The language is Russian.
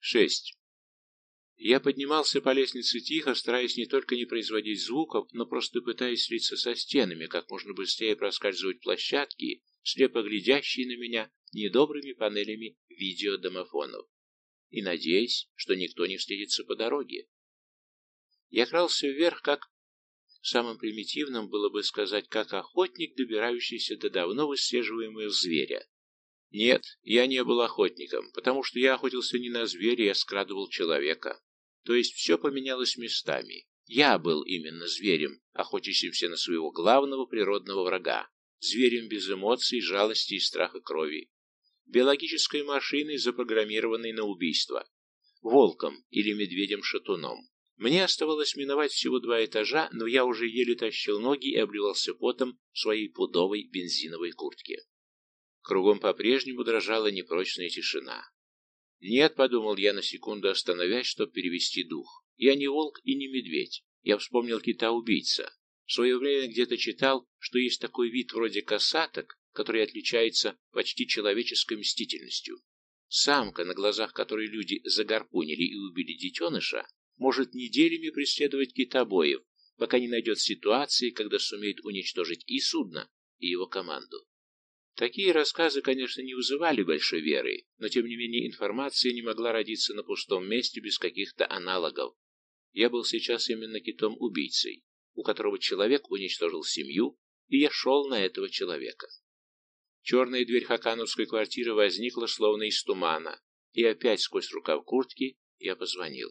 Шесть. Я поднимался по лестнице тихо, стараясь не только не производить звуков, но просто пытаясь слиться со стенами, как можно быстрее проскальзывать площадки, слепо глядящие на меня недобрыми панелями видеодомофонов, и надеясь, что никто не встретится по дороге. Я крался вверх, как... Самым примитивным было бы сказать, как охотник, добирающийся до давно выслеживаемого зверя. Нет, я не был охотником, потому что я охотился не на зверя, я скрадывал человека. То есть все поменялось местами. Я был именно зверем, охотящимся на своего главного природного врага. Зверем без эмоций, жалости и страха крови. Биологической машиной, запрограммированной на убийство. Волком или медведем-шатуном. Мне оставалось миновать всего два этажа, но я уже еле тащил ноги и обливался потом в своей пудовой бензиновой куртке. Кругом по-прежнему дрожала непрочная тишина. «Нет», — подумал я на секунду, остановясь, чтобы перевести дух. «Я не волк и не медведь. Я вспомнил кита-убийца. В свое время где-то читал, что есть такой вид вроде касаток, который отличается почти человеческой мстительностью. Самка, на глазах которой люди загарпунили и убили детеныша, может неделями преследовать китобоев, пока не найдет ситуации, когда сумеет уничтожить и судно, и его команду. Такие рассказы, конечно, не вызывали большой веры, но тем не менее информация не могла родиться на пустом месте без каких-то аналогов. Я был сейчас именно китом-убийцей, у которого человек уничтожил семью, и я шел на этого человека. Черная дверь хакановской квартиры возникла словно из тумана, и опять сквозь рукав куртки я позвонил.